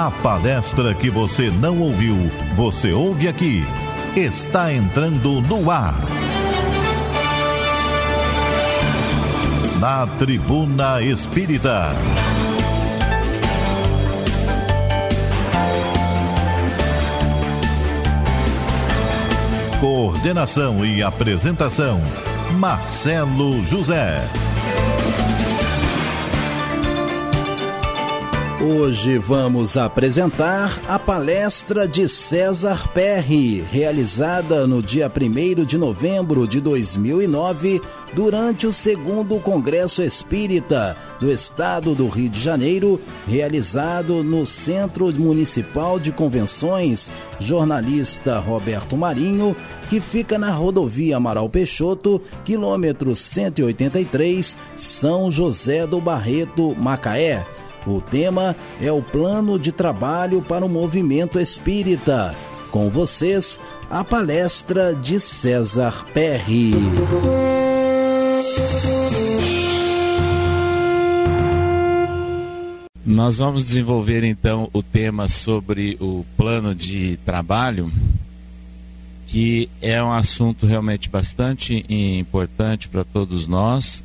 A palestra que você não ouviu, você ouve aqui. Está entrando no ar. Na Tribuna Espírita. Coordenação e apresentação: Marcelo José. Hoje vamos apresentar a palestra de César Perry, realizada no dia 1 de novembro de 2009, durante o segundo Congresso Espírita do Estado do Rio de Janeiro, realizado no Centro Municipal de Convenções, jornalista Roberto Marinho, que fica na rodovia Amaral Peixoto, quilômetro 183, São José do Barreto, Macaé. O tema é o plano de trabalho para o movimento espírita. Com vocês, a palestra de César Perry. Nós vamos desenvolver então o tema sobre o plano de trabalho, que é um assunto realmente bastante importante para todos nós,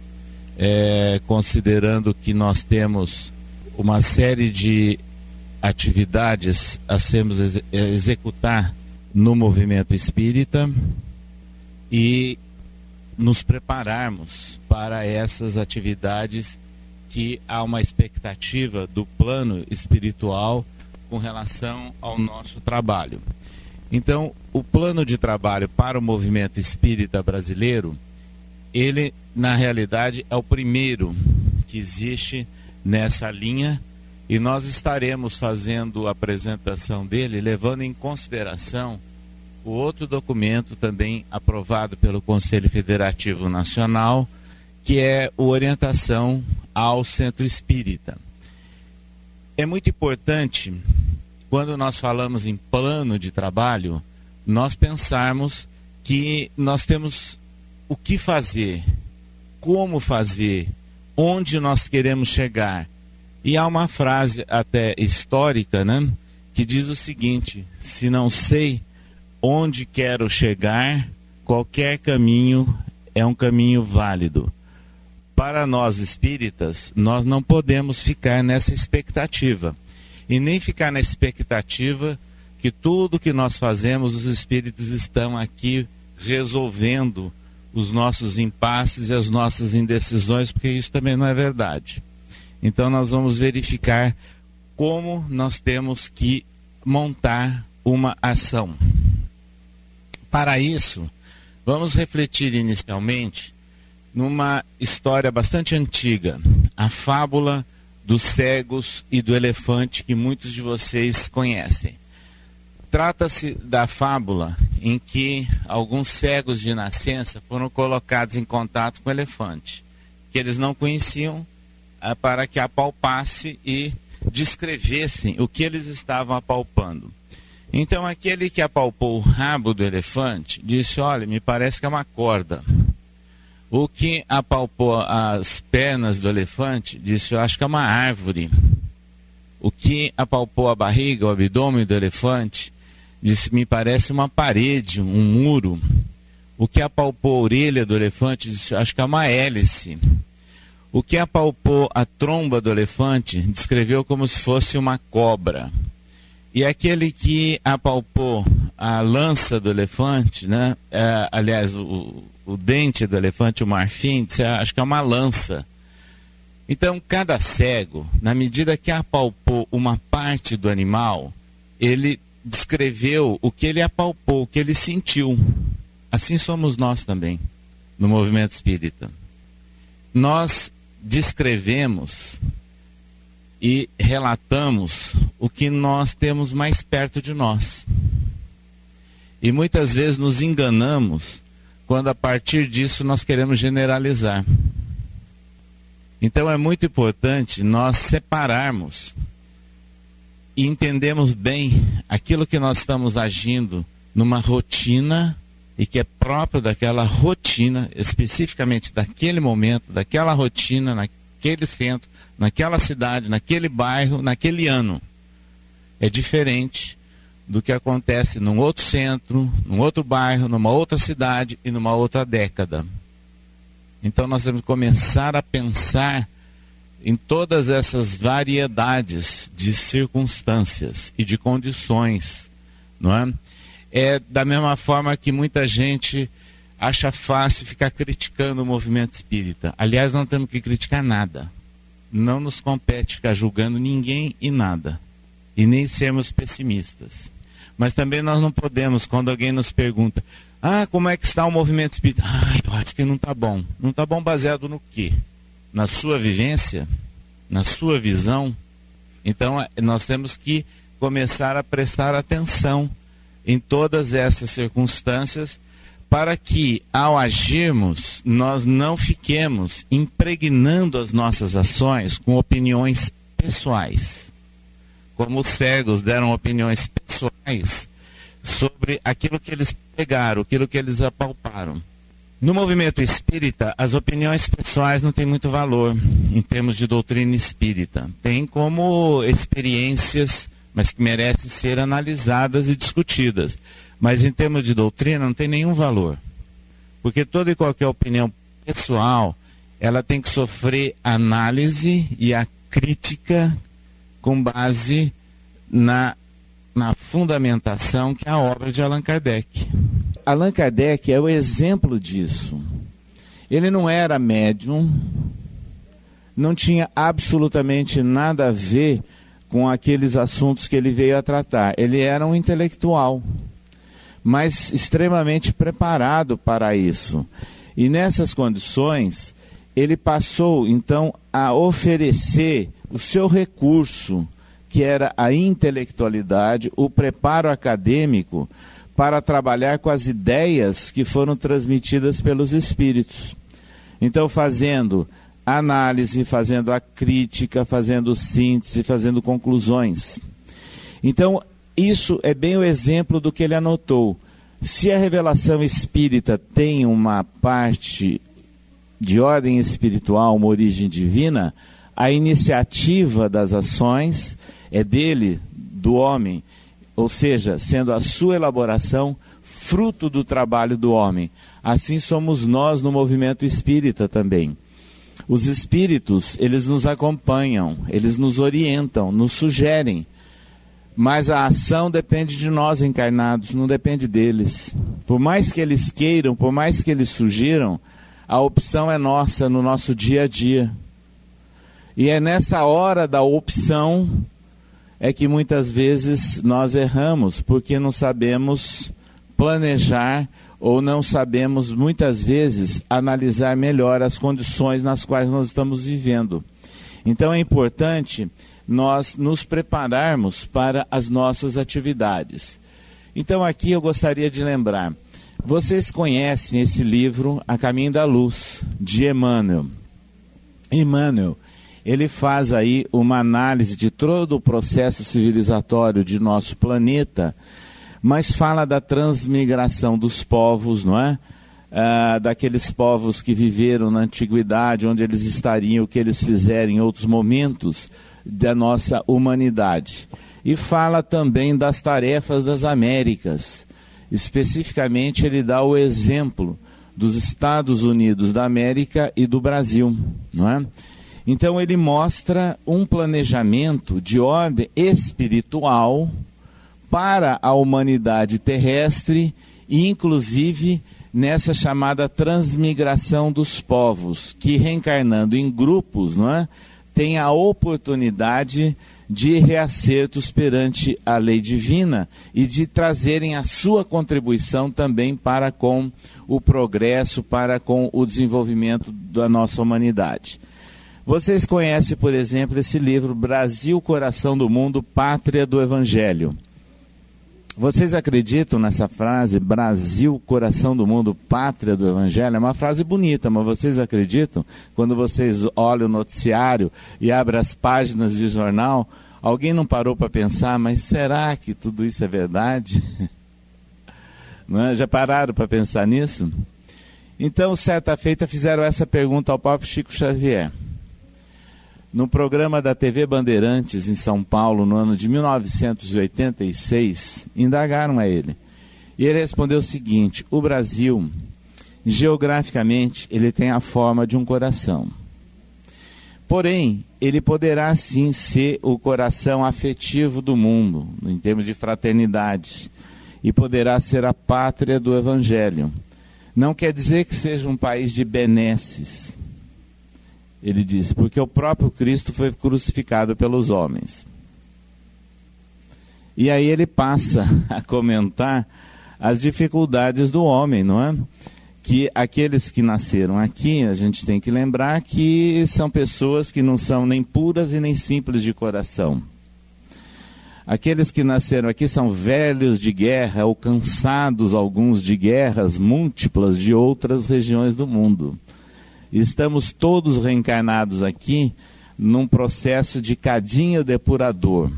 é, considerando que nós temos uma série de atividades a sermos ex executar no movimento espírita e nos prepararmos para essas atividades que há uma expectativa do plano espiritual com relação ao nosso trabalho. Então, o plano de trabalho para o movimento espírita brasileiro, ele na realidade é o primeiro que existe nessa linha e nós estaremos fazendo a apresentação dele, levando em consideração o outro documento também aprovado pelo Conselho Federativo Nacional, que é o Orientação ao Centro Espírita. É muito importante, quando nós falamos em plano de trabalho, nós pensarmos que nós temos o que fazer, como fazer, onde nós queremos chegar. E há uma frase até histórica, né, que diz o seguinte: se não sei onde quero chegar, qualquer caminho é um caminho válido. Para nós espíritas, nós não podemos ficar nessa expectativa. E nem ficar na expectativa que tudo que nós fazemos, os espíritos estão aqui resolvendo os nossos impasses e as nossas indecisões, porque isso também não é verdade. Então nós vamos verificar como nós temos que montar uma ação. Para isso, vamos refletir inicialmente numa história bastante antiga, a fábula dos cegos e do elefante que muitos de vocês conhecem. Trata-se da fábula em que alguns cegos de nascença foram colocados em contato com o elefante, que eles não conheciam, ah, para que apalpasse e descrevessem o que eles estavam apalpando. Então, aquele que apalpou o rabo do elefante disse: Olha, me parece que é uma corda. O que apalpou as pernas do elefante disse: Eu acho que é uma árvore. O que apalpou a barriga, o abdômen do elefante disse: Me parece uma parede, um muro. O que apalpou a orelha do elefante disse: Acho que é uma hélice. O que apalpou a tromba do elefante descreveu como se fosse uma cobra. E aquele que apalpou a lança do elefante, né? É, aliás, o, o, dente do elefante, o marfim, disse, ah, acho que é uma lança. Então, cada cego, na medida que apalpou uma parte do animal, ele descreveu o que ele apalpou, o que ele sentiu. Assim somos nós também, no movimento espírita. Nós descrevemos e relatamos o que nós temos mais perto de nós. E muitas vezes nos enganamos quando a partir disso nós queremos generalizar. Então é muito importante nós separarmos e entendemos bem aquilo que nós estamos agindo numa rotina e que é próprio daquela rotina, especificamente daquele momento, daquela rotina, naquele centro, naquela cidade, naquele bairro, naquele ano. é diferente do que acontece num outro centro, num outro bairro, numa outra cidade e numa outra década. Então nós temos que começar a pensar em todas essas variedades de circunstâncias e de condições, não é? É da mesma forma que muita gente acha fácil ficar criticando o movimento espírita. Aliás, não temos que criticar nada. Não nos compete ficar julgando ninguém e nada. E nem sermos pessimistas. Mas também nós não podemos, quando alguém nos pergunta, ah, como é que está o movimento espírita? Ah, eu acho que não está bom. Não está bom baseado no quê? Na sua vivência? Na sua visão? Então, é, nós temos que começar a prestar atenção em todas essas circunstâncias para que, ao agirmos, nós não fiquemos impregnando as nossas ações com opiniões pessoais. Como os cegos deram opiniões pessoais sobre aquilo que eles pegaram, aquilo que eles apalparam. No movimento espírita, as opiniões pessoais não têm muito valor em termos de doutrina espírita. Tem como experiências, mas que merecem ser analisadas e discutidas. Mas em termos de doutrina não tem nenhum valor. Porque toda e qualquer opinião pessoal, ela tem que sofrer análise e a crítica com base na, na fundamentação que é a obra de Allan Kardec. Allan Kardec é o exemplo disso. Ele não era médium, não tinha absolutamente nada a ver com aqueles assuntos que ele veio a tratar. Ele era um intelectual mas extremamente preparado para isso. E nessas condições, ele passou então a oferecer o seu recurso, que era a intelectualidade, o preparo acadêmico, para trabalhar com as ideias que foram transmitidas pelos espíritos. Então, fazendo análise, fazendo a crítica, fazendo síntese, fazendo conclusões. Então, isso é bem o exemplo do que ele anotou. Se a revelação espírita tem uma parte de ordem espiritual, uma origem divina, a iniciativa das ações é dele, do homem, ou seja, sendo a sua elaboração fruto do trabalho do homem. Assim somos nós no movimento espírita também. Os espíritos, eles nos acompanham, eles nos orientam, nos sugerem, mas a ação depende de nós encarnados, não depende deles. Por mais que eles queiram, por mais que eles sugiram, a opção é nossa no nosso dia a dia. E é nessa hora da opção é que muitas vezes nós erramos, porque não sabemos planejar ou não sabemos muitas vezes analisar melhor as condições nas quais nós estamos vivendo. Então é importante nós nos prepararmos para as nossas atividades. Então aqui eu gostaria de lembrar, vocês conhecem esse livro A Caminho da Luz, de Emmanuel. Emmanuel, ele faz aí uma análise de todo o processo civilizatório de nosso planeta, mas fala da transmigração dos povos, não é? Ah, daqueles povos que viveram na antiguidade, onde eles estariam, o que eles fizeram em outros momentos da nossa humanidade. E fala também das tarefas das Américas. Especificamente, ele dá o exemplo dos Estados Unidos da América e do Brasil, não é? Então ele mostra um planejamento de ordem espiritual para a humanidade terrestre inclusive nessa chamada transmigração dos povos, que reencarnando em grupos, não é? tem a oportunidade de reacertos perante a lei divina e de trazerem a sua contribuição também para com o progresso, para com o desenvolvimento da nossa humanidade. Vocês conhecem, por exemplo, esse livro Brasil, Coração do Mundo, Pátria do Evangelho. Vocês acreditam nessa frase, Brasil, coração do mundo, pátria do Evangelho? É uma frase bonita, mas vocês acreditam? Quando vocês olham o noticiário e abrem as páginas de jornal, alguém não parou para pensar, mas será que tudo isso é verdade? É? Já pararam para pensar nisso? Então, certa feita, fizeram essa pergunta ao próprio Chico Xavier. No programa da TV Bandeirantes em São Paulo, no ano de 1986, indagaram a ele. E ele respondeu o seguinte: o Brasil, geograficamente, ele tem a forma de um coração. Porém, ele poderá sim ser o coração afetivo do mundo, em termos de fraternidade, e poderá ser a pátria do Evangelho. Não quer dizer que seja um país de benesses, ele diz, porque o próprio Cristo foi crucificado pelos homens. E aí ele passa a comentar as dificuldades do homem, não é? Que aqueles que nasceram aqui, a gente tem que lembrar que são pessoas que não são nem puras e nem simples de coração. Aqueles que nasceram aqui são velhos de guerra ou cansados, alguns de guerras múltiplas de outras regiões do mundo. Estamos todos reencarnados aqui num processo de cadinho depurador,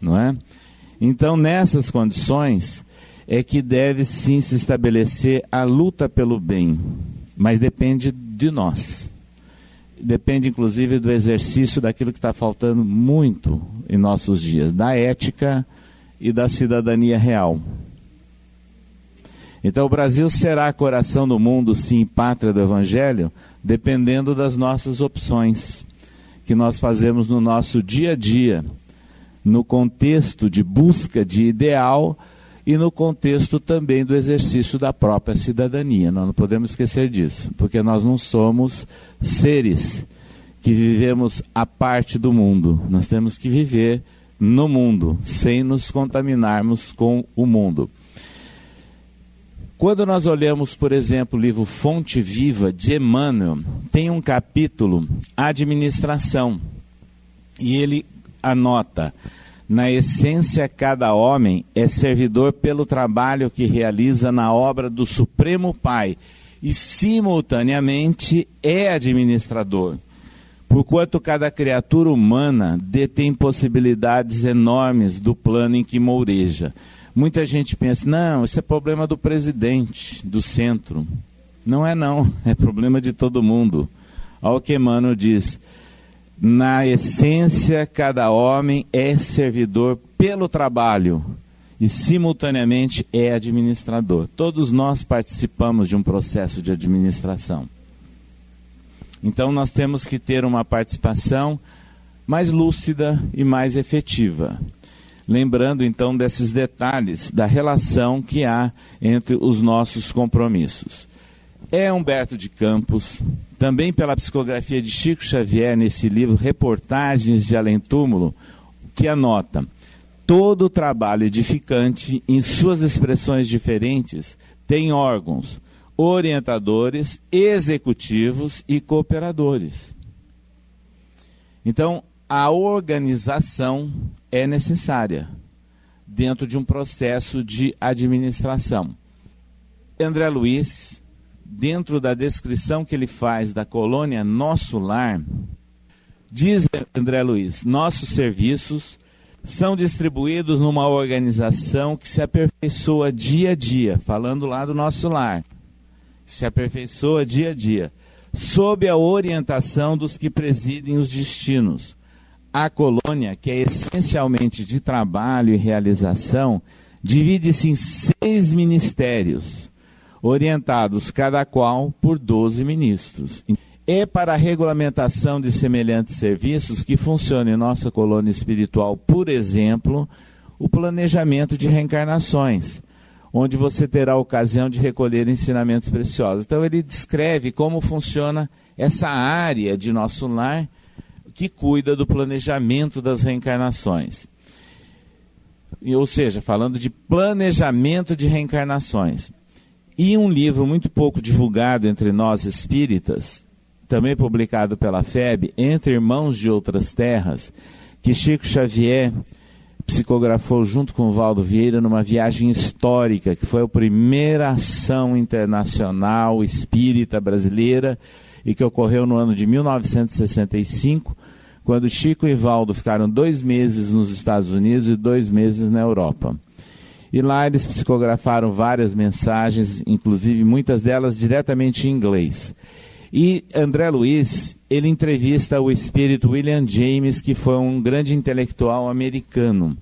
não é? Então, nessas condições, é que deve sim se estabelecer a luta pelo bem, mas depende de nós. Depende, inclusive, do exercício daquilo que está faltando muito em nossos dias, da ética e da cidadania real. Então, o Brasil será coração do mundo, sim, pátria do Evangelho, dependendo das nossas opções que nós fazemos no nosso dia a dia, no contexto de busca de ideal e no contexto também do exercício da própria cidadania. Nós não podemos esquecer disso, porque nós não somos seres que vivemos a parte do mundo. Nós temos que viver no mundo, sem nos contaminarmos com o mundo. Quando nós olhamos, por exemplo, o livro Fonte Viva de Emmanuel, tem um capítulo Administração. E ele anota: na essência, cada homem é servidor pelo trabalho que realiza na obra do Supremo Pai e, simultaneamente, é administrador. Porquanto cada criatura humana detém possibilidades enormes do plano em que moureja Muita gente pensa, não, isso é problema do presidente, do centro. Não é não, é problema de todo mundo. Olha o que Emmanuel diz. Na essência, cada homem é servidor pelo trabalho e, simultaneamente, é administrador. Todos nós participamos de um processo de administração. Então, nós temos que ter uma participação mais lúcida e mais efetiva lembrando então desses detalhes da relação que há entre os nossos compromissos. É Humberto de Campos, também pela psicografia de Chico Xavier nesse livro Reportagens de Além Túmulo, que anota: todo trabalho edificante, em suas expressões diferentes, tem órgãos orientadores, executivos e cooperadores. Então, a organização é necessária dentro de um processo de administração. André Luiz, dentro da descrição que ele faz da colônia Nosso Lar, diz André Luiz: nossos serviços são distribuídos numa organização que se aperfeiçoa dia a dia, falando lá do nosso lar, se aperfeiçoa dia a dia, sob a orientação dos que presidem os destinos a colônia, que é essencialmente de trabalho e realização, divide-se em seis ministérios, orientados cada qual por doze ministros. É para a regulamentação de semelhantes serviços que funciona em nossa colônia espiritual, por exemplo, o planejamento de reencarnações, onde você terá a ocasião de recolher ensinamentos preciosos. Então, ele descreve como funciona essa área de nosso lar que cuida do planejamento das reencarnações. Ou seja, falando de planejamento de reencarnações. E um livro muito pouco divulgado entre nós espíritas, também publicado pela FEB, Entre Irmãos de Outras Terras, que Chico Xavier psicografou junto com Valdo Vieira numa viagem histórica, que foi a primeira ação internacional espírita brasileira e que ocorreu no ano de 1965, quando Chico e Valdo ficaram dois meses nos Estados Unidos e dois meses na Europa. E lá eles psicografaram várias mensagens, inclusive muitas delas diretamente em inglês. E André Luiz, ele entrevista o espírito William James, que foi um grande intelectual americano,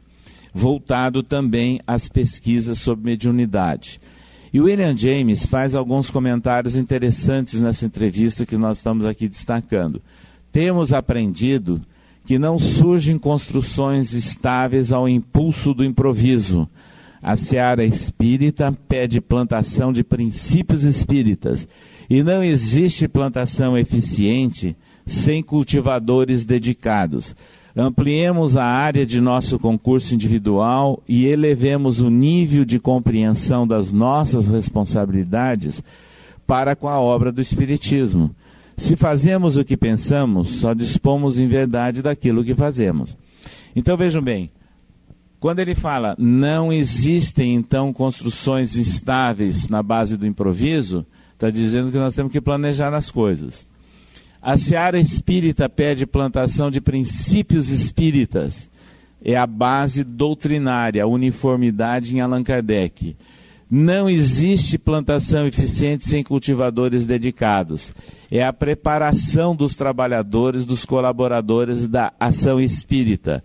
voltado também às pesquisas sobre mediunidade. E William James faz alguns comentários interessantes nessa entrevista que nós estamos aqui destacando. Temos aprendido que não surgem construções estáveis ao impulso do improviso. A seara espírita pede plantação de princípios espíritas e não existe plantação eficiente sem cultivadores dedicados. Ampliemos a área de nosso concurso individual e elevemos o nível de compreensão das nossas responsabilidades para com a obra do Espiritismo. Se fazemos o que pensamos, só dispomos em verdade daquilo que fazemos. Então vejam bem, quando ele fala não existem então construções estáveis na base do improviso, está dizendo que nós temos que planejar as coisas. A seara espírita pede plantação de princípios espíritas. É a base doutrinária, a uniformidade em Allan Kardec. Não existe plantação eficiente sem cultivadores dedicados. É a preparação dos trabalhadores, dos colaboradores da ação espírita.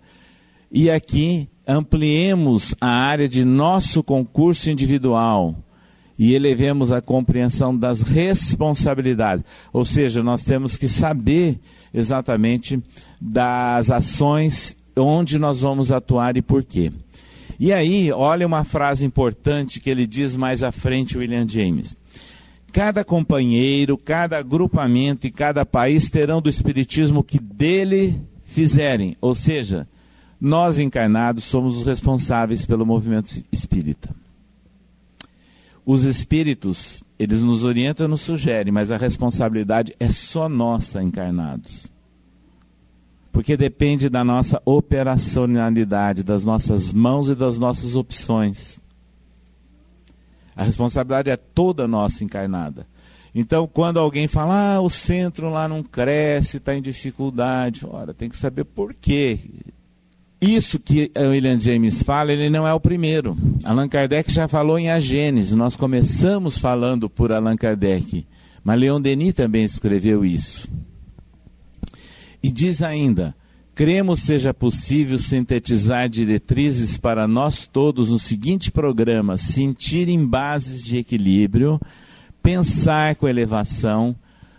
E aqui ampliemos a área de nosso concurso individual e elevemos a compreensão das responsabilidades. Ou seja, nós temos que saber exatamente das ações onde nós vamos atuar e por quê. E aí, olha uma frase importante que ele diz mais à frente, William James. Cada companheiro, cada agrupamento e cada país terão do Espiritismo que dele fizerem. Ou seja, nós encarnados somos os responsáveis pelo movimento espírita. Os espíritos, eles nos orientam e nos sugerem, mas a responsabilidade é só nossa, encarnados porque depende da nossa operacionalidade, das nossas mãos e das nossas opções. A responsabilidade é toda nossa encarnada. Então, quando alguém fala, ah, o centro lá não cresce, está em dificuldade, ora, tem que saber por quê. Isso que o William James fala, ele não é o primeiro. Allan Kardec já falou em A Gênese, nós começamos falando por Allan Kardec, mas Leon Denis também escreveu isso. E diz ainda: cremos seja possível sintetizar diretrizes para nós todos no seguinte programa: sentir em bases de equilíbrio, pensar com elevação,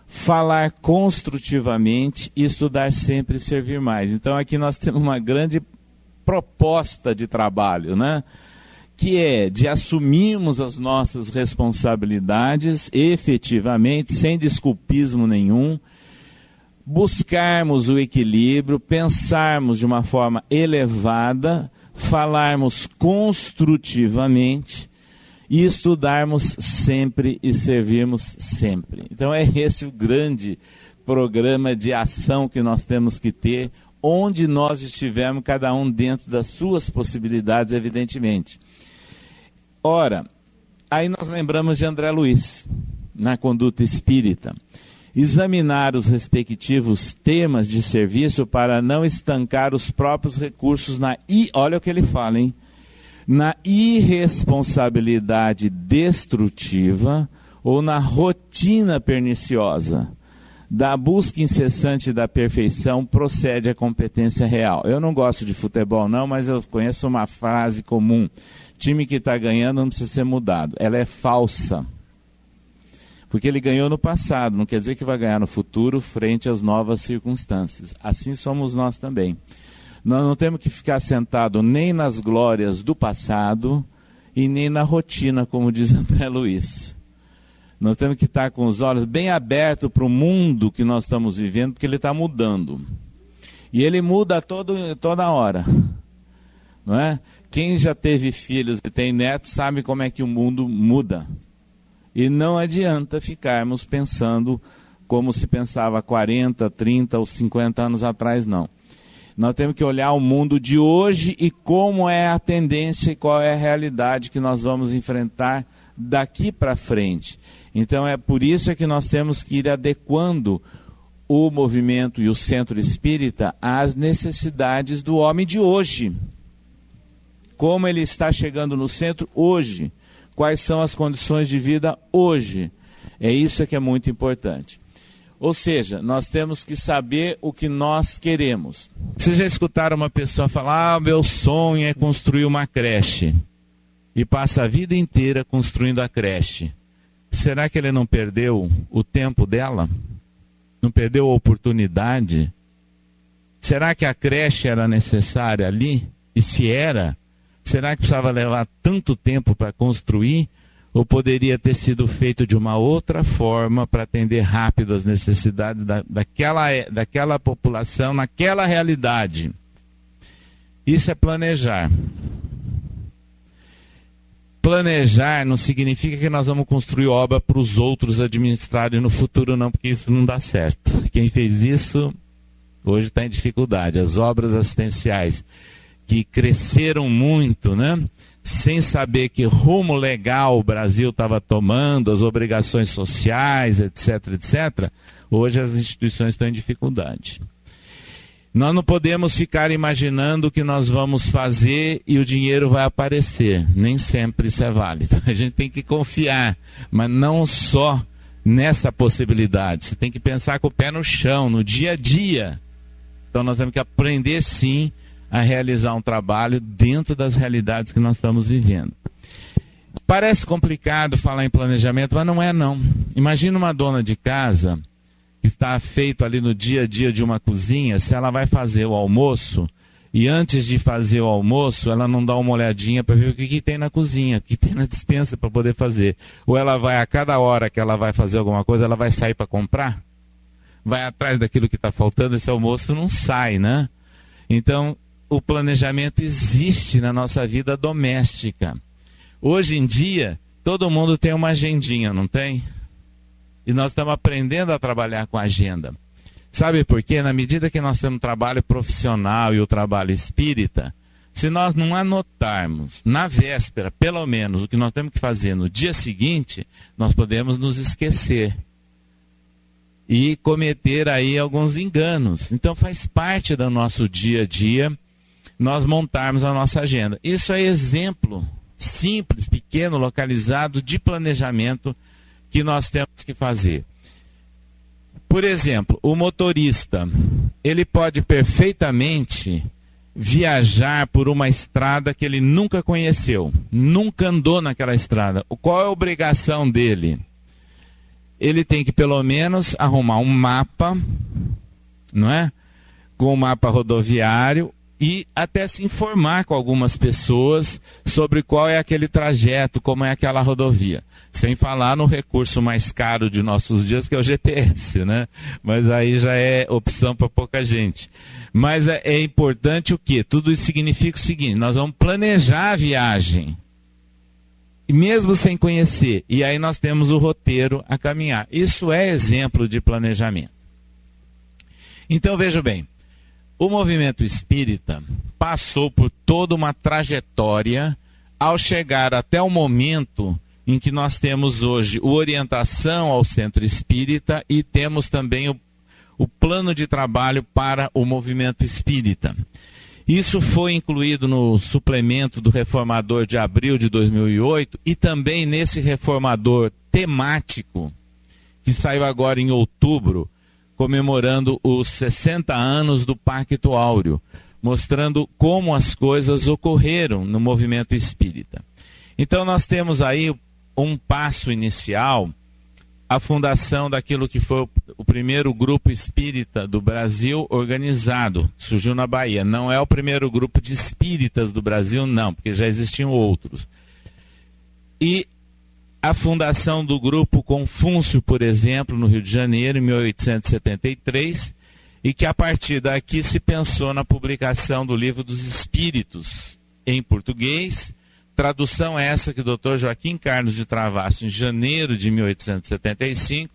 falar construtivamente e estudar sempre e servir mais. Então aqui nós temos uma grande proposta de trabalho, né? Que é de assumirmos as nossas responsabilidades efetivamente, sem desculpismo nenhum buscarmos o equilíbrio, pensarmos de uma forma elevada, falarmos construtivamente e estudarmos sempre e servirmos sempre. Então é esse o grande programa de ação que nós temos que ter, onde nós estivermos, cada um dentro das suas possibilidades, evidentemente. Ora, aí nós lembramos de André Luiz, na conduta espírita examinar os respectivos temas de serviço para não estancar os próprios recursos na e olha o que ele fala, hein? Na irresponsabilidade destrutiva ou na rotina perniciosa. Da busca incessante da perfeição procede a competência real. Eu não gosto de futebol, não, mas eu conheço uma frase comum: time que está ganhando não precisa ser mudado. Ela é falsa porque ele ganhou no passado, não quer dizer que vai ganhar no futuro frente às novas circunstâncias. Assim somos nós também. Nós não temos que ficar sentado nem nas glórias do passado e nem na rotina, como diz André Luiz. Nós temos que estar com os olhos bem abertos para o mundo que nós estamos vivendo, porque ele está mudando. E ele muda todo, toda hora. Não é? Quem já teve filhos e tem netos sabe como é que o mundo muda. E não adianta ficarmos pensando como se pensava 40, 30 ou 50 anos atrás, não. Nós temos que olhar o mundo de hoje e como é a tendência e qual é a realidade que nós vamos enfrentar daqui para frente. Então é por isso é que nós temos que ir adequando o movimento e o centro espírita às necessidades do homem de hoje. Como ele está chegando no centro hoje quais são as condições de vida hoje. É isso que é muito importante. Ou seja, nós temos que saber o que nós queremos. Vocês já escutaram uma pessoa falar: ah, meu sonho é construir uma creche. E passa a vida inteira construindo a creche. Será que ele não perdeu o tempo dela? Não perdeu a oportunidade? Será que a creche era necessária ali? E se era, será que precisava levar tanto tempo para construir? ou poderia ter sido feito de uma outra forma para atender rápido as necessidades da, daquela, daquela população, naquela realidade. Isso é planejar. Planejar não significa que nós vamos construir obra para os outros administrarem no futuro, não, porque isso não dá certo. Quem fez isso hoje está em dificuldade. As obras assistenciais que cresceram muito, né? sem saber que rumo legal o Brasil estava tomando, as obrigações sociais, etc, etc, hoje as instituições estão em dificuldade. Nós não podemos ficar imaginando que nós vamos fazer e o dinheiro vai aparecer. Nem sempre isso é válido. A gente tem que confiar, mas não só nessa possibilidade. Você tem que pensar com o pé no chão, no dia a dia. Então nós temos que aprender sim a realizar um trabalho dentro das realidades que nós estamos vivendo. Parece complicado falar em planejamento, mas não é não. Imagina uma dona de casa que está feito ali no dia a dia de uma cozinha, se ela vai fazer o almoço e antes de fazer o almoço, ela não dá uma olhadinha para ver o que, que, tem na cozinha, o que tem na dispensa para poder fazer. Ou ela vai a cada hora que ela vai fazer alguma coisa, ela vai sair para comprar? Vai atrás daquilo que está faltando, esse almoço não sai, né? Então, o planejamento existe na nossa vida doméstica. Hoje em dia, todo mundo tem uma agendinha, não tem? E nós estamos aprendendo a trabalhar com agenda. Sabe por quê? Na medida que nós temos trabalho profissional e o trabalho espírita, se nós não anotarmos na véspera, pelo menos, o que nós temos que fazer no dia seguinte, nós podemos nos esquecer e cometer aí alguns enganos. Então faz parte do nosso dia a dia nós montarmos a nossa agenda. Isso é exemplo simples, pequeno, localizado de planejamento que nós temos que fazer. Por exemplo, o motorista, ele pode perfeitamente viajar por uma estrada que ele nunca conheceu, nunca andou naquela estrada. Qual é a obrigação dele? Ele tem que pelo menos arrumar um mapa, não é? Com um mapa rodoviário e até se informar com algumas pessoas sobre qual é aquele trajeto, como é aquela rodovia. Sem falar no recurso mais caro de nossos dias, que é o GPS, né? Mas aí já é opção para pouca gente. Mas é, é importante o quê? Tudo isso significa o seguinte: nós vamos planejar a viagem. Mesmo sem conhecer. E aí nós temos o roteiro a caminhar. Isso é exemplo de planejamento. Então veja bem, o movimento espírita passou por toda uma trajetória ao chegar até o momento em que nós temos hoje o orientação ao centro espírita e temos também o, o plano de trabalho para o movimento espírita. Isso foi incluído no suplemento do Reformador de abril de 2008 e também nesse reformador temático que saiu agora em outubro comemorando os 60 anos do Pacto Áureo, mostrando como as coisas ocorreram no movimento espírita. Então nós temos aí um passo inicial, a fundação daquilo que foi o primeiro grupo espírita do Brasil organizado, surgiu na Bahia. Não é o primeiro grupo de espíritas do Brasil, não, porque já existiam outros. E a fundação do grupo Confúcio, por exemplo, no Rio de Janeiro, em 1873, e que a partir daqui se pensou na publicação do Livro dos Espíritos em português, tradução essa que o Dr. Joaquim Carlos de Travasso, em janeiro de 1875,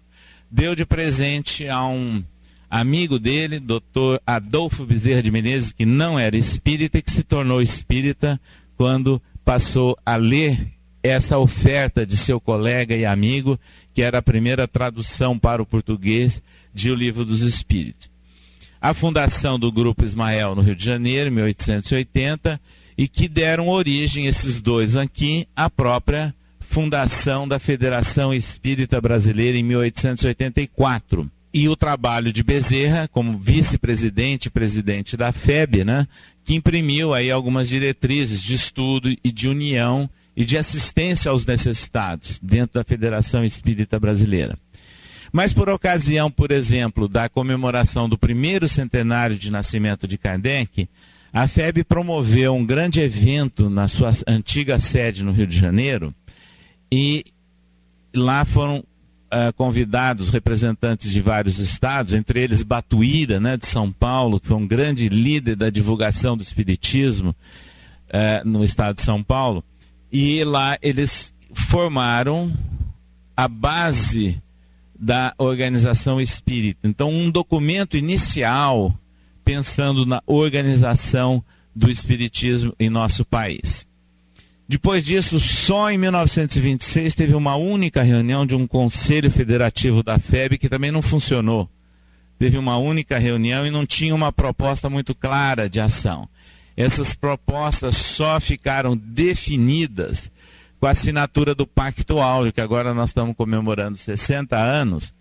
deu de presente a um amigo dele, Dr. Adolfo Bezerra de Menezes, que não era espírita e que se tornou espírita quando passou a ler essa oferta de seu colega e amigo, que era a primeira tradução para o português de O Livro dos Espíritos. A fundação do Grupo Ismael no Rio de Janeiro, em 1880, e que deram origem, esses dois aqui, à própria fundação da Federação Espírita Brasileira em 1884. e o trabalho de Bezerra como vice-presidente e presidente da FEB, né, que imprimiu aí algumas diretrizes de estudo e de união e de assistência aos necessitados dentro da Federação Espírita Brasileira. Mas por ocasião, por exemplo, da comemoração do primeiro centenário de nascimento de Kardec, a FEB promoveu um grande evento na sua antiga sede no Rio de Janeiro e lá foram uh, convidados representantes de vários estados, entre eles Batuíra, né, de São Paulo, que foi um grande líder da divulgação do espiritismo uh, no estado de São Paulo, e lá eles formaram a base da organização espírita. Então, um documento inicial pensando na organização do espiritismo em nosso país. Depois disso, só em 1926 teve uma única reunião de um conselho federativo da FEB que também não funcionou. Teve uma única reunião e não tinha uma proposta muito clara de ação. Essas propostas só ficaram definidas com a assinatura do Pacto Áureo, que agora nós estamos comemorando 60 anos,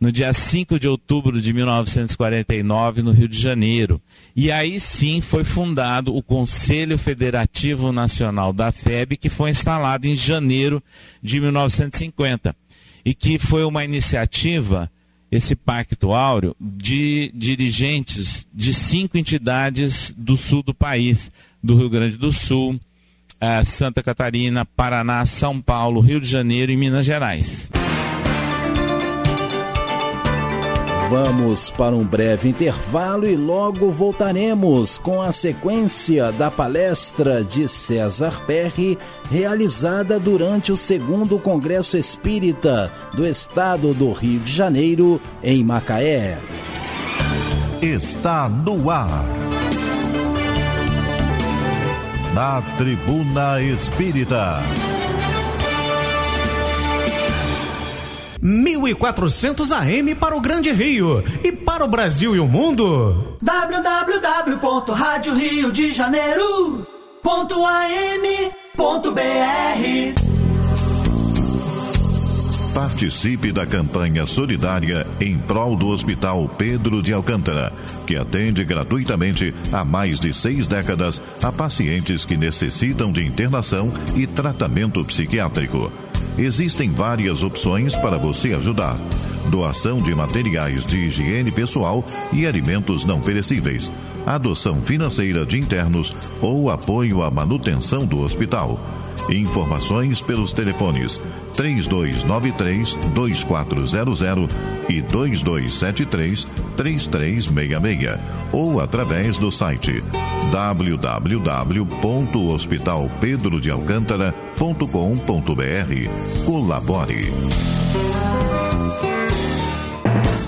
no dia 5 de outubro de 1949, no Rio de Janeiro. E aí sim foi fundado o Conselho Federativo Nacional da FEB, que foi instalado em janeiro de 1950. E que foi uma iniciativa, esse Pacto Áureo, de dirigentes de cinco entidades do sul do país, do Rio Grande do Sul, eh, Santa Catarina, Paraná, São Paulo, Rio de Janeiro e Minas Gerais. Vamos para um breve intervalo e logo voltaremos com a sequência da palestra de César Perry, realizada durante o segundo Congresso Espírita do Estado do Rio de Janeiro, em Macaé. Está no ar. Na Tribuna Espírita. 1400 AM para o Grande Rio e para o Brasil e o mundo. www.radioriodejaneiro.am.br Participe da campanha solidária em prol do Hospital Pedro de Alcântara, que atende gratuitamente há mais de seis décadas a pacientes que necessitam de internação e tratamento psiquiátrico. Existem várias opções para você ajudar. Doação de materiais de higiene pessoal e alimentos não perecíveis, adoção financeira de internos ou apoio à manutenção do hospital. Informações pelos telefones 3293 2400 e 2273 3366 ou através do site www.hospitalpedrodealcântara.com.br. Colabore.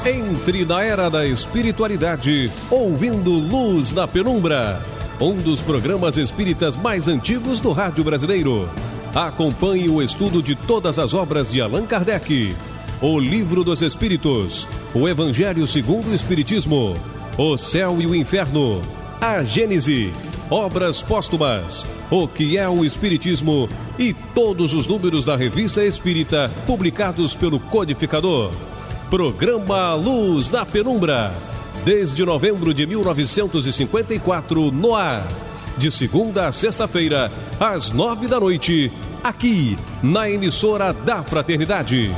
Entre na era da espiritualidade, ouvindo Luz na Penumbra, um dos programas espíritas mais antigos do rádio brasileiro. Acompanhe o estudo de todas as obras de Allan Kardec, o Livro dos Espíritos, o Evangelho segundo o Espiritismo, o Céu e o Inferno, a Gênese, obras póstumas, o que é o Espiritismo e todos os números da Revista Espírita publicados pelo Codificador. Programa Luz na Penumbra, desde novembro de 1954, no ar. De segunda a sexta-feira, às nove da noite, aqui, na emissora da Fraternidade.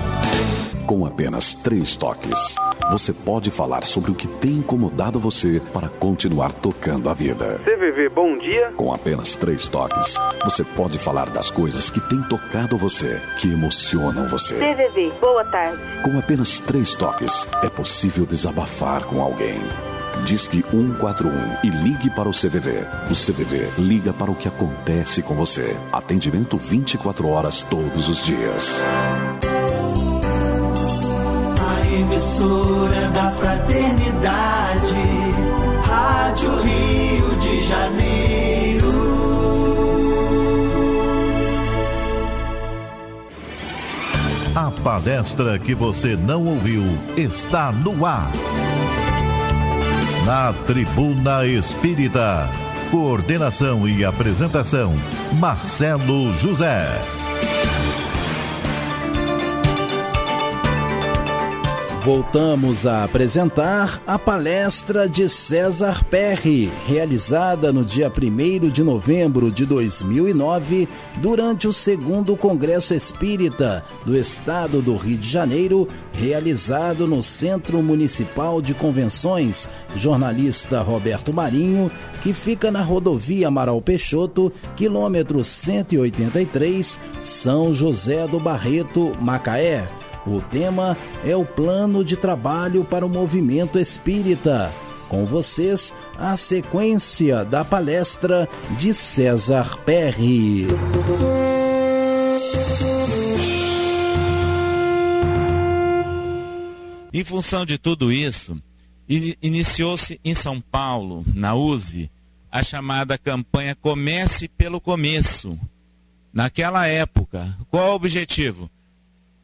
Com apenas três toques, você pode falar sobre o que tem incomodado você para continuar tocando a vida. CVV, bom dia. Com apenas três toques, você pode falar das coisas que têm tocado você, que emocionam você. CVV, boa tarde. Com apenas três toques, é possível desabafar com alguém. Disque 141 e ligue para o CVV. O CVV liga para o que acontece com você. Atendimento 24 horas todos os dias emissora da fraternidade, Rádio Rio de Janeiro. A palestra que você não ouviu está no ar. Na Tribuna Espírita. Coordenação e apresentação: Marcelo José. Voltamos a apresentar a palestra de César Perry, realizada no dia 1 de novembro de 2009, durante o segundo Congresso Espírita do Estado do Rio de Janeiro, realizado no Centro Municipal de Convenções. Jornalista Roberto Marinho, que fica na rodovia Amaral Peixoto, quilômetro 183, São José do Barreto, Macaé. O tema é o plano de trabalho para o movimento espírita. Com vocês, a sequência da palestra de César Perry. Em função de tudo isso, iniciou-se em São Paulo, na USE, a chamada campanha Comece pelo Começo. Naquela época, qual o objetivo?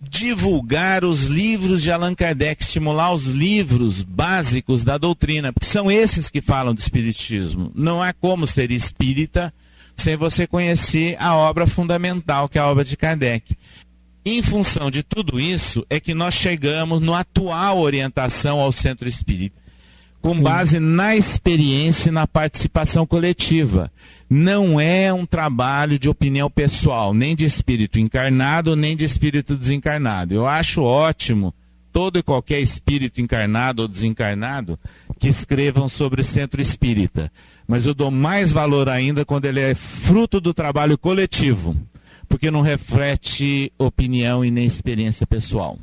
Divulgar os livros de Allan Kardec, estimular os livros básicos da doutrina, porque são esses que falam do espiritismo. Não há como ser espírita sem você conhecer a obra fundamental, que é a obra de Kardec. Em função de tudo isso, é que nós chegamos no atual orientação ao centro espírita, com base na experiência e na participação coletiva não é um trabalho de opinião pessoal, nem de espírito encarnado, nem de espírito desencarnado. Eu acho ótimo todo e qualquer espírito encarnado ou desencarnado que escrevam sobre o centro espírita. Mas eu dou mais valor ainda quando ele é fruto do trabalho coletivo, porque não reflete opinião e nem experiência pessoal.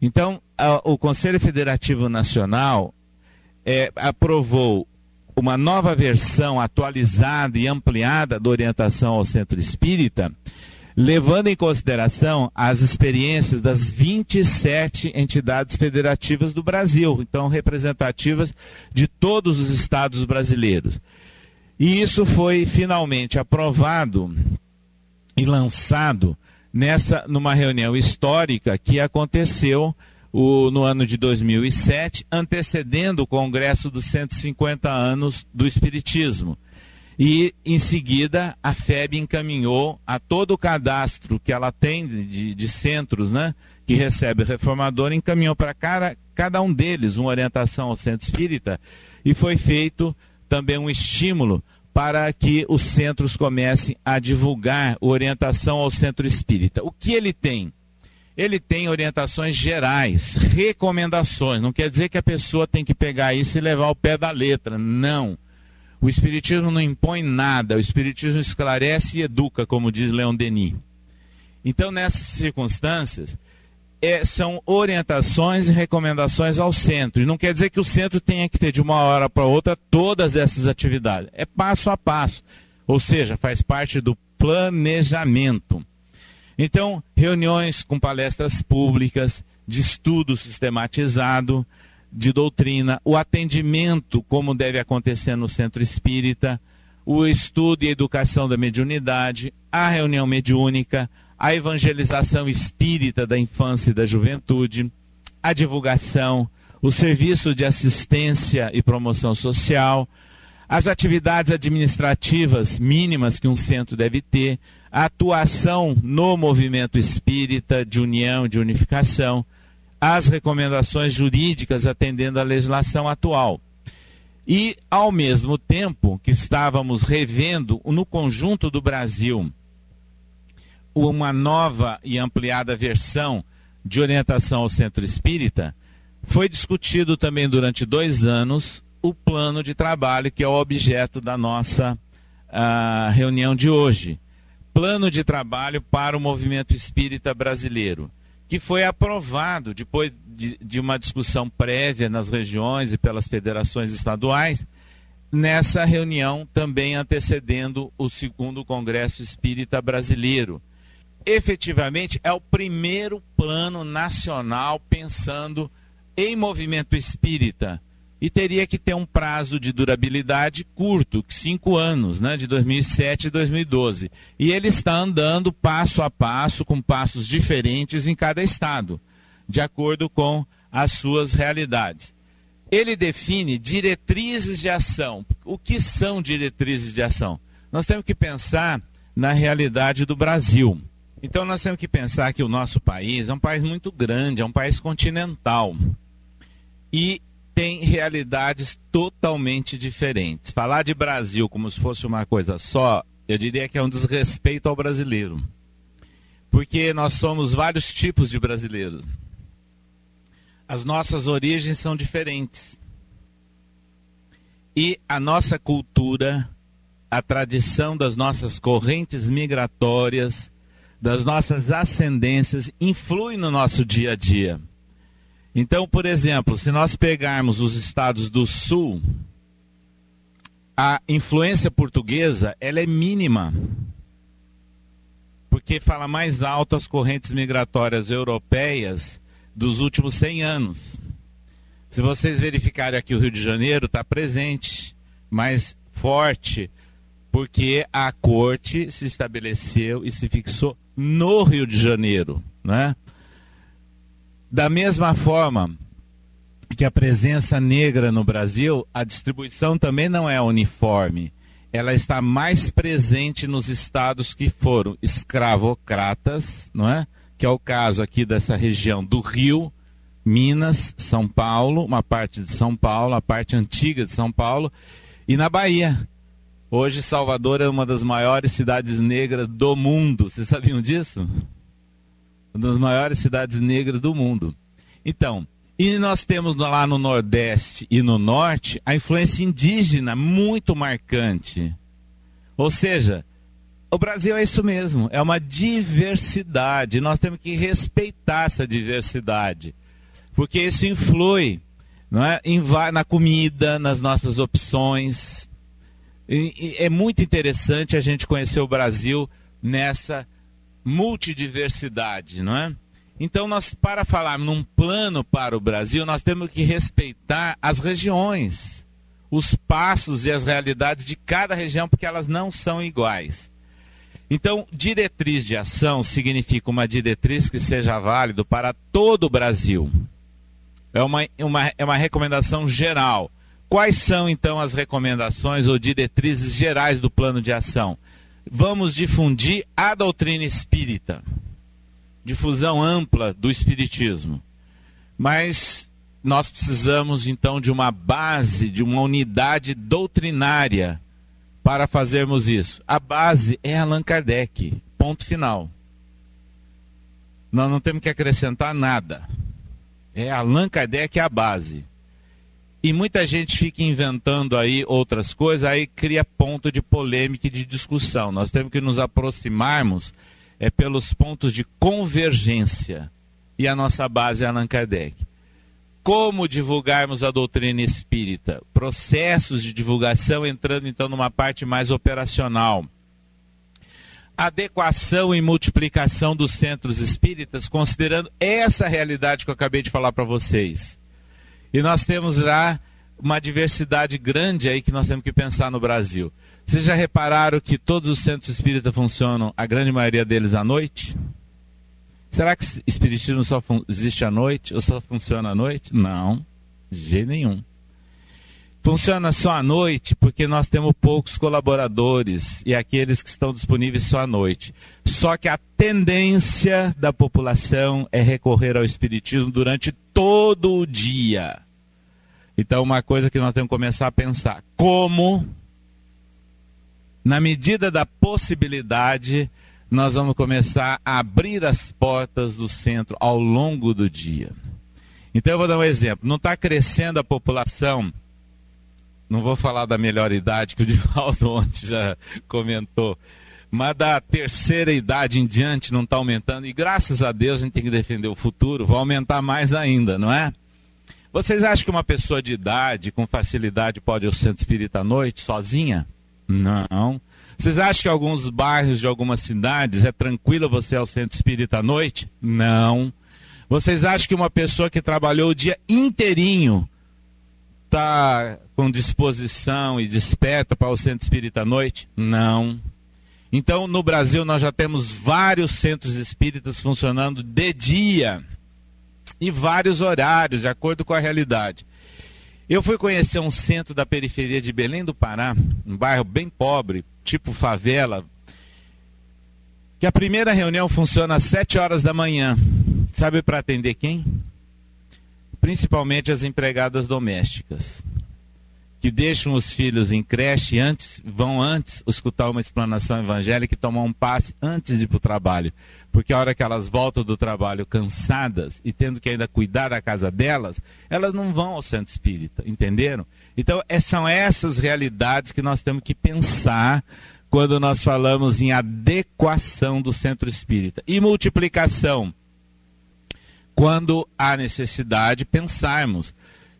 Então, a, o Conselho Federativo Nacional é, aprovou uma nova versão atualizada e ampliada da orientação ao centro espírita, levando em consideração as experiências das 27 entidades federativas do Brasil, então representativas de todos os estados brasileiros. E isso foi finalmente aprovado e lançado nessa numa reunião histórica que aconteceu o, no ano de 2007, antecedendo o Congresso dos 150 anos do Espiritismo. E, em seguida, a FEB encaminhou a todo o cadastro que ela tem de, de centros né, que recebe reformador, encaminhou para cada, um deles uma orientação ao centro espírita e foi feito também um estímulo para que os centros comecem a divulgar orientação ao centro espírita. O que ele tem? Ele tem orientações gerais, recomendações. Não quer dizer que a pessoa tem que pegar isso e levar ao pé da letra. Não. O Espiritismo não impõe nada. O Espiritismo esclarece e educa, como diz Leon Denis. Então, nessas circunstâncias, é, são orientações e recomendações ao centro. E não quer dizer que o centro tenha que ter de uma hora para outra todas essas atividades. É passo a passo. Ou seja, faz parte do planejamento. Então, reuniões com palestras públicas, de estudo sistematizado, de doutrina, o atendimento, como deve acontecer no centro espírita, o estudo e educação da mediunidade, a reunião mediúnica, a evangelização espírita da infância e da juventude, a divulgação, o serviço de assistência e promoção social, as atividades administrativas mínimas que um centro deve ter, atuação no movimento espírita de união, de unificação, as recomendações jurídicas atendendo à legislação atual. E, ao mesmo tempo que estávamos revendo no conjunto do Brasil uma nova e ampliada versão de orientação ao centro espírita, foi discutido também durante dois anos o plano de trabalho que é o objeto da nossa uh, reunião de hoje plano de trabalho para o movimento espírita brasileiro, que foi aprovado depois de, de uma discussão prévia nas regiões e pelas federações estaduais, nessa reunião também antecedendo o segundo Congresso Espírita Brasileiro. Efetivamente, é o primeiro plano nacional pensando em movimento espírita e teria que ter um prazo de durabilidade curto, cinco anos, né, de 2007 e 2012. E ele está andando passo a passo, com passos diferentes em cada estado, de acordo com as suas realidades. Ele define diretrizes de ação. O que são diretrizes de ação? Nós temos que pensar na realidade do Brasil. Então nós temos que pensar que o nosso país é um país muito grande, é um país continental. E tem realidades totalmente diferentes. Falar de Brasil como se fosse uma coisa só, eu diria que é um desrespeito ao brasileiro. Porque nós somos vários tipos de brasileiros. As nossas origens são diferentes. E a nossa cultura, a tradição das nossas correntes migratórias, das nossas ascendências influi no nosso dia a dia. Então, por exemplo, se nós pegarmos os estados do sul, a influência portuguesa ela é mínima. Porque fala mais alto as correntes migratórias europeias dos últimos 100 anos. Se vocês verificarem aqui, o Rio de Janeiro está presente, mais forte, porque a corte se estabeleceu e se fixou no Rio de Janeiro, né? Da mesma forma que a presença negra no Brasil, a distribuição também não é uniforme. Ela está mais presente nos estados que foram escravocratas, não é? Que é o caso aqui dessa região do Rio, Minas, São Paulo, uma parte de São Paulo, a parte antiga de São Paulo, e na Bahia, Hoje, Salvador é uma das maiores cidades negras do mundo. Vocês sabiam disso? Uma das maiores cidades negras do mundo. Então, e nós temos lá no Nordeste e no Norte a influência indígena muito marcante. Ou seja, o Brasil é isso mesmo, é uma diversidade. Nós temos que respeitar essa diversidade, porque isso influi não é? na comida, nas nossas opções, e, é muito interessante a gente conhecer o Brasil nessa multidiversidade, não é? Então, nós, para falar num plano para o Brasil, nós temos que respeitar as regiões, os passos e as realidades de cada região, porque elas não são iguais. Então, diretriz de ação significa uma diretriz que seja válido para todo o Brasil. É uma, uma, é uma recomendação geral Quais são então as recomendações ou diretrizes gerais do plano de ação? Vamos difundir a doutrina espírita, difusão ampla do espiritismo. Mas nós precisamos então de uma base, de uma unidade doutrinária para fazermos isso. A base é Allan Kardec, ponto final. Nós não temos que acrescentar nada. É Allan Kardec a base. E muita gente fica inventando aí outras coisas, aí cria ponto de polêmica e de discussão. Nós temos que nos aproximarmos é pelos pontos de convergência. E a nossa base é Allan Kardec. Como divulgarmos a doutrina espírita? Processos de divulgação entrando então numa parte mais operacional. Adequação e multiplicação dos centros espíritas, considerando essa realidade que eu acabei de falar para vocês e nós temos já uma diversidade grande aí que nós temos que pensar no Brasil. Vocês já repararam que todos os centros espíritas funcionam, a grande maioria deles à noite? Será que espiritismo só existe à noite ou só funciona à noite? Não, de jeito nenhum. Funciona só à noite porque nós temos poucos colaboradores e aqueles que estão disponíveis só à noite. Só que a tendência da população é recorrer ao espiritismo durante todo o dia. Então, uma coisa que nós temos que começar a pensar: como, na medida da possibilidade, nós vamos começar a abrir as portas do centro ao longo do dia. Então, eu vou dar um exemplo: não está crescendo a população. Não vou falar da melhor idade, que o Divaldo ontem já comentou mas da terceira idade em diante não está aumentando, e graças a Deus a gente tem que defender o futuro, vai aumentar mais ainda, não é? Vocês acham que uma pessoa de idade, com facilidade, pode ir ao centro espírita à noite, sozinha? Não. Vocês acham que alguns bairros de algumas cidades é tranquilo você ir ao centro espírita à noite? Não. Vocês acham que uma pessoa que trabalhou o dia inteirinho está com disposição e desperta para o centro espírita à noite? Não. Então, no Brasil, nós já temos vários centros espíritas funcionando de dia e vários horários, de acordo com a realidade. Eu fui conhecer um centro da periferia de Belém do Pará, um bairro bem pobre, tipo favela, que a primeira reunião funciona às 7 horas da manhã. Sabe para atender quem? Principalmente as empregadas domésticas que deixam os filhos em creche antes, vão antes escutar uma explanação evangélica e tomar um passe antes de ir para o trabalho. Porque a hora que elas voltam do trabalho cansadas e tendo que ainda cuidar da casa delas, elas não vão ao centro espírita, entenderam? Então, é, são essas realidades que nós temos que pensar quando nós falamos em adequação do centro espírita. E multiplicação. Quando há necessidade, pensarmos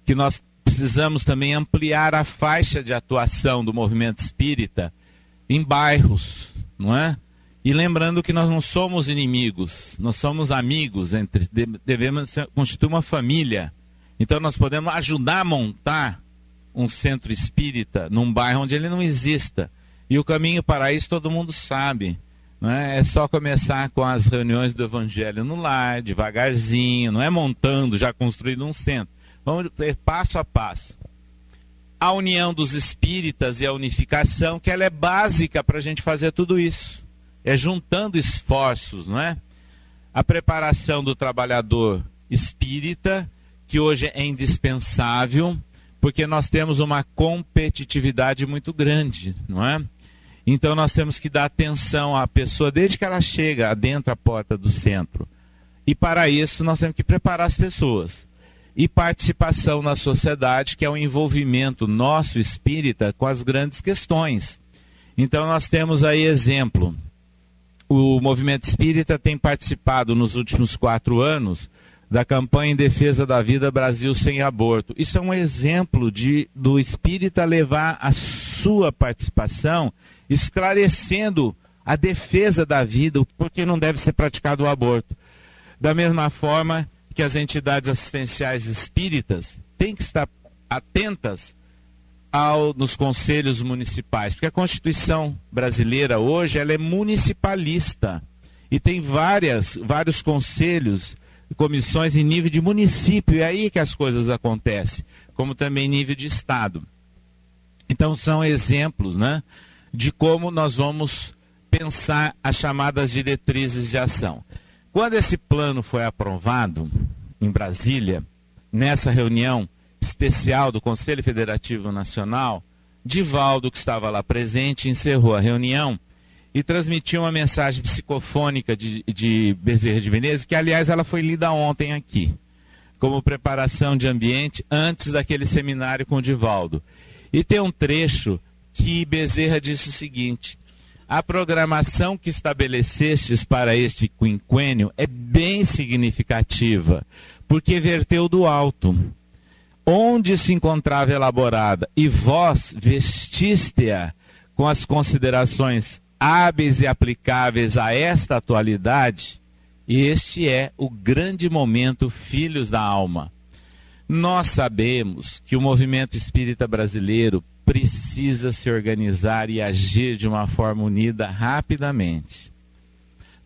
que nós precisamos também ampliar a faixa de atuação do movimento espírita em bairros, não é? E lembrando que nós não somos inimigos, nós somos amigos, entre, devemos constituir uma família. Então nós podemos ajudar a montar um centro espírita num bairro onde ele não exista. E o caminho para isso todo mundo sabe. Não é? é só começar com as reuniões do Evangelho no lar, devagarzinho, não é montando, já construindo um centro. Vamos ter passo a passo. A união dos espíritas e a unificação, que ela é básica para a gente fazer tudo isso. É juntando esforços, não é? A preparação do trabalhador espírita, que hoje é indispensável, porque nós temos uma competitividade muito grande, não é? Então nós temos que dar atenção à pessoa desde que ela chega adentro a porta do centro. E para isso nós temos que preparar as pessoas e participação na sociedade, que é o envolvimento nosso espírita com as grandes questões. Então nós temos aí exemplo. O movimento espírita tem participado nos últimos quatro anos da campanha em defesa da vida Brasil sem aborto. Isso é um exemplo de do espírita levar a sua participação, esclarecendo a defesa da vida, porque não deve ser praticado o aborto. Da mesma forma que as entidades assistenciais espíritas têm que estar atentas ao, nos conselhos municipais, porque a Constituição brasileira hoje ela é municipalista e tem várias, vários conselhos, comissões em nível de município, é aí que as coisas acontecem, como também nível de Estado. Então são exemplos né, de como nós vamos pensar as chamadas diretrizes de ação. Quando esse plano foi aprovado em Brasília, nessa reunião especial do Conselho Federativo Nacional, Divaldo, que estava lá presente, encerrou a reunião e transmitiu uma mensagem psicofônica de, de Bezerra de Menezes, que aliás ela foi lida ontem aqui, como preparação de ambiente antes daquele seminário com o Divaldo. E tem um trecho que Bezerra disse o seguinte: a programação que estabelecestes para este quinquênio é bem significativa, porque verteu do alto, onde se encontrava elaborada, e vós vestiste-a com as considerações hábeis e aplicáveis a esta atualidade, e este é o grande momento, filhos da alma. Nós sabemos que o movimento espírita brasileiro precisa se organizar e agir de uma forma unida rapidamente.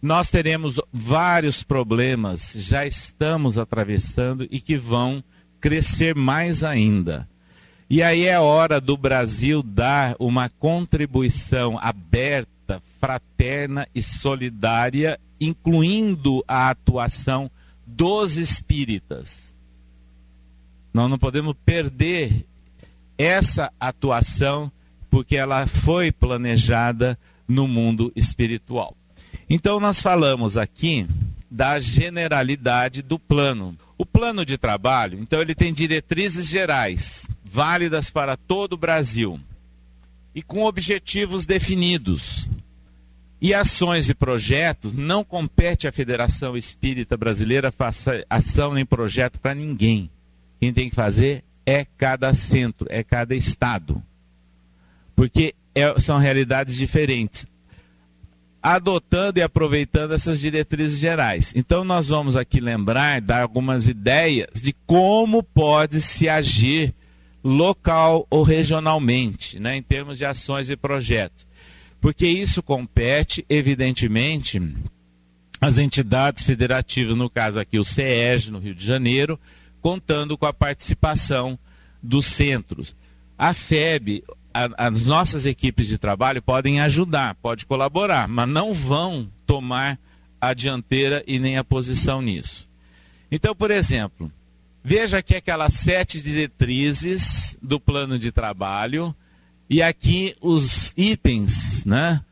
Nós teremos vários problemas, já estamos atravessando e que vão crescer mais ainda. E aí é hora do Brasil dar uma contribuição aberta, fraterna e solidária, incluindo a atuação dos espíritas. Nós não podemos perder essa atuação porque ela foi planejada no mundo espiritual. Então nós falamos aqui da generalidade do plano. O plano de trabalho, então ele tem diretrizes gerais, válidas para todo o Brasil e com objetivos definidos. E ações e projetos não compete à Federação Espírita Brasileira faça ação nem projeto para ninguém. Quem tem que fazer é cada centro, é cada estado. Porque é, são realidades diferentes. Adotando e aproveitando essas diretrizes gerais. Então, nós vamos aqui lembrar, dar algumas ideias de como pode se agir local ou regionalmente, né, em termos de ações e projetos. Porque isso compete, evidentemente, às entidades federativas, no caso aqui o CERJ, no Rio de Janeiro, contando com a participação dos centros. A FEB, a, as nossas equipes de trabalho podem ajudar, pode colaborar, mas não vão tomar a dianteira e nem a posição nisso. Então, por exemplo, veja aqui aquelas sete diretrizes do plano de trabalho e aqui os itens, né,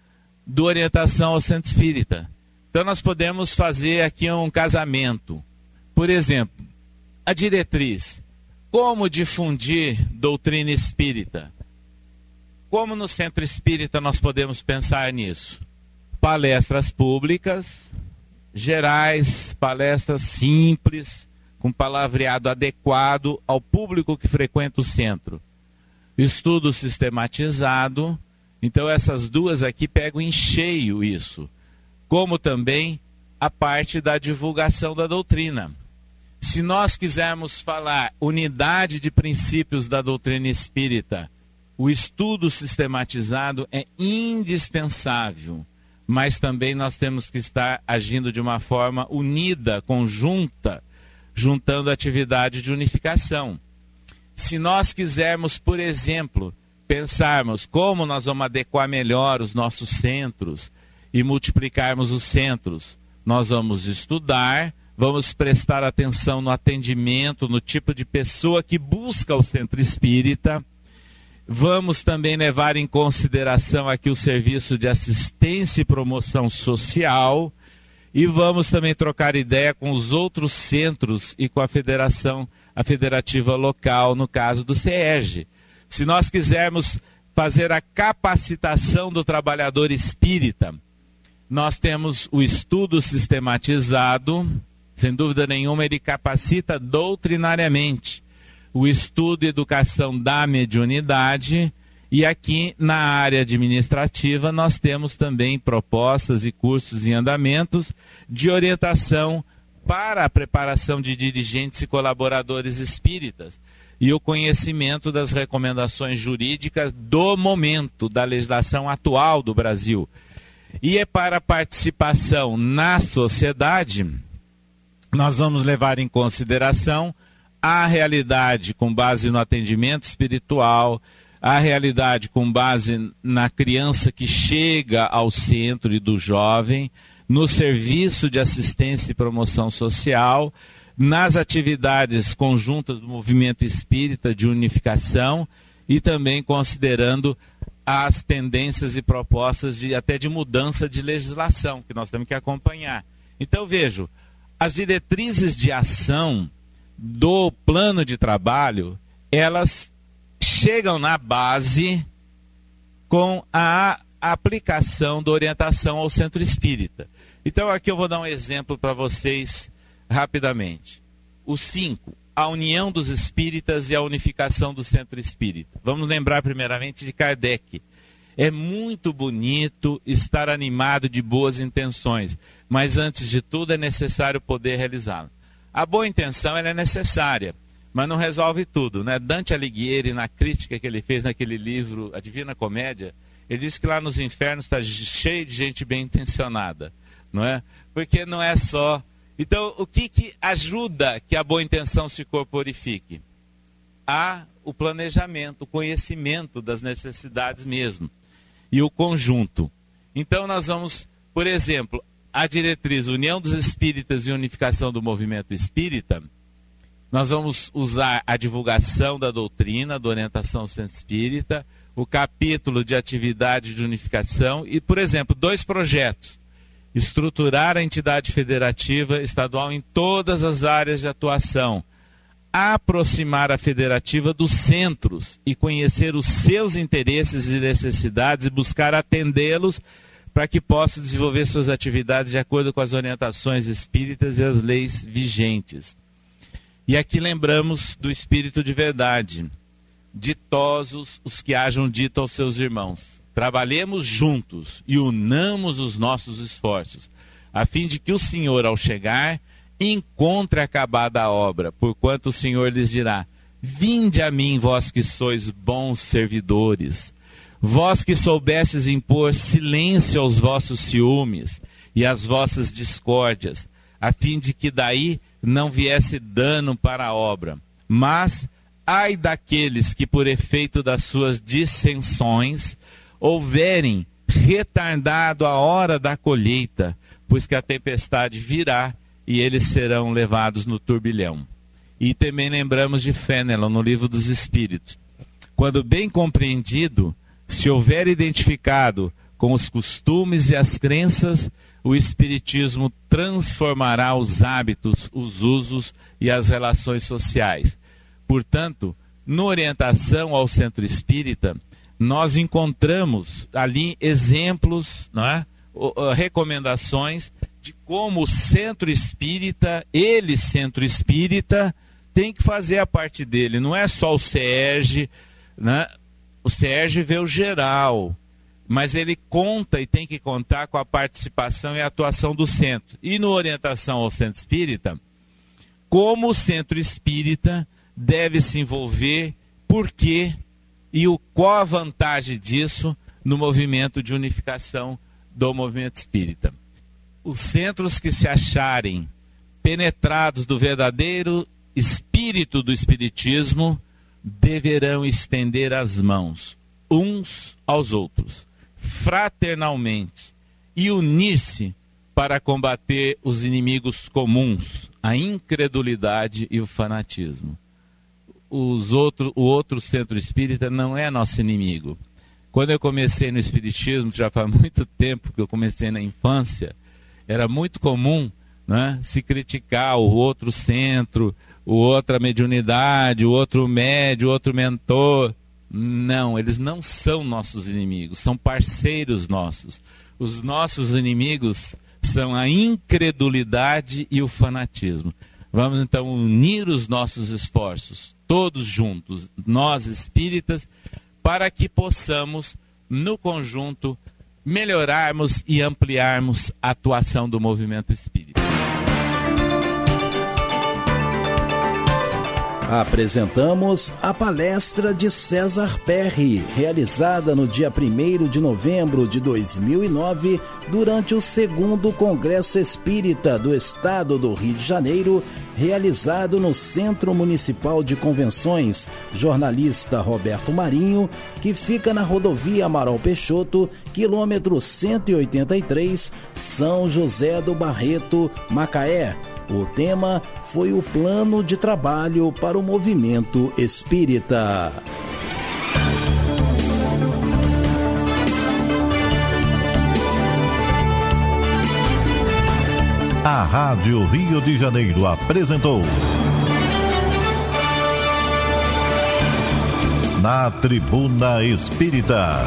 do orientação ao centro espírita. Então nós podemos fazer aqui um casamento. Por exemplo, a diretriz: como difundir doutrina espírita? Como no centro espírita nós podemos pensar nisso? Palestras públicas, gerais, palestras simples, com palavreado adequado ao público que frequenta o centro. Estudo sistematizado. Então essas duas aqui pegam em cheio isso. Como também a parte da divulgação da doutrina. Se nós quisermos falar unidade de princípios da doutrina espírita, o estudo sistematizado é indispensável, mas também nós temos que estar agindo de uma forma unida, conjunta, juntando atividade de unificação. Se nós quisermos, por exemplo, pensarmos como nós vamos adequar melhor os nossos centros e multiplicarmos os centros, nós vamos estudar, vamos prestar atenção no atendimento, no tipo de pessoa que busca o centro espírita. Vamos também levar em consideração aqui o serviço de assistência e promoção social e vamos também trocar ideia com os outros centros e com a federação, a federativa local, no caso do CERG. Se nós quisermos fazer a capacitação do trabalhador espírita, nós temos o estudo sistematizado, sem dúvida nenhuma, ele capacita doutrinariamente o estudo e educação da mediunidade e aqui na área administrativa nós temos também propostas e cursos em andamentos de orientação para a preparação de dirigentes e colaboradores espíritas e o conhecimento das recomendações jurídicas do momento da legislação atual do Brasil. E é para a participação na sociedade, nós vamos levar em consideração a realidade com base no atendimento espiritual, a realidade com base na criança que chega ao centro e do jovem, no serviço de assistência e promoção social, nas atividades conjuntas do movimento espírita de unificação e também considerando as tendências e propostas de até de mudança de legislação que nós temos que acompanhar. Então vejo, as diretrizes de ação do plano de trabalho, elas chegam na base com a aplicação da orientação ao centro espírita. Então aqui eu vou dar um exemplo para vocês rapidamente. O 5, a união dos espíritas e a unificação do centro espírita. Vamos lembrar primeiramente de Kardec. É muito bonito estar animado de boas intenções, mas antes de tudo é necessário poder realizá-lo. A boa intenção é necessária, mas não resolve tudo. Né? Dante Alighieri, na crítica que ele fez naquele livro, A Divina Comédia, ele disse que lá nos infernos está cheio de gente bem intencionada, não é? Porque não é só. Então, o que, que ajuda que a boa intenção se corporifique? Há o planejamento, o conhecimento das necessidades mesmo e o conjunto. Então, nós vamos, por exemplo, a diretriz União dos Espíritas e Unificação do Movimento Espírita nós vamos usar a divulgação da doutrina, da orientação centro espírita, o capítulo de atividade de unificação e, por exemplo, dois projetos. Estruturar a entidade federativa estadual em todas as áreas de atuação. Aproximar a federativa dos centros e conhecer os seus interesses e necessidades e buscar atendê-los para que possam desenvolver suas atividades de acordo com as orientações espíritas e as leis vigentes e aqui lembramos do Espírito de verdade. Ditosos os que hajam dito aos seus irmãos. Trabalhemos juntos e unamos os nossos esforços, a fim de que o Senhor, ao chegar, encontre acabada a obra, porquanto o Senhor lhes dirá: Vinde a mim, vós que sois bons servidores, vós que soubestes impor silêncio aos vossos ciúmes e às vossas discórdias, a fim de que daí não viesse dano para a obra, mas ai daqueles que, por efeito das suas dissensões, houverem retardado a hora da colheita, pois que a tempestade virá e eles serão levados no turbilhão. E também lembramos de Fénelon no livro dos Espíritos. Quando bem compreendido, se houver identificado com os costumes e as crenças, o Espiritismo transformará os hábitos, os usos e as relações sociais. Portanto, na orientação ao centro espírita, nós encontramos ali exemplos, não é? recomendações de como o centro espírita, ele, centro espírita, tem que fazer a parte dele. Não é só o SERG, né? o SERG vê o geral, mas ele conta e tem que contar com a participação e a atuação do centro. E no orientação ao centro espírita, como o centro espírita deve se envolver, por quê e o, qual a vantagem disso no movimento de unificação do movimento espírita. Os centros que se acharem penetrados do verdadeiro espírito do espiritismo deverão estender as mãos uns aos outros, fraternalmente, e unir-se para combater os inimigos comuns, a incredulidade e o fanatismo. Os outro, o outro centro espírita não é nosso inimigo. Quando eu comecei no espiritismo, já faz muito tempo que eu comecei na infância, era muito comum né, se criticar o outro centro, o outra mediunidade, o outro médio, o outro mentor. Não, eles não são nossos inimigos, são parceiros nossos. Os nossos inimigos são a incredulidade e o fanatismo. Vamos então unir os nossos esforços, todos juntos, nós espíritas, para que possamos, no conjunto, melhorarmos e ampliarmos a atuação do movimento espírita. Apresentamos a palestra de César Perry, realizada no dia 1 de novembro de 2009, durante o segundo Congresso Espírita do Estado do Rio de Janeiro, realizado no Centro Municipal de Convenções, jornalista Roberto Marinho, que fica na rodovia Amaral Peixoto, quilômetro 183, São José do Barreto, Macaé o tema foi o plano de trabalho para o movimento espírita. A Rádio Rio de Janeiro apresentou. Na Tribuna Espírita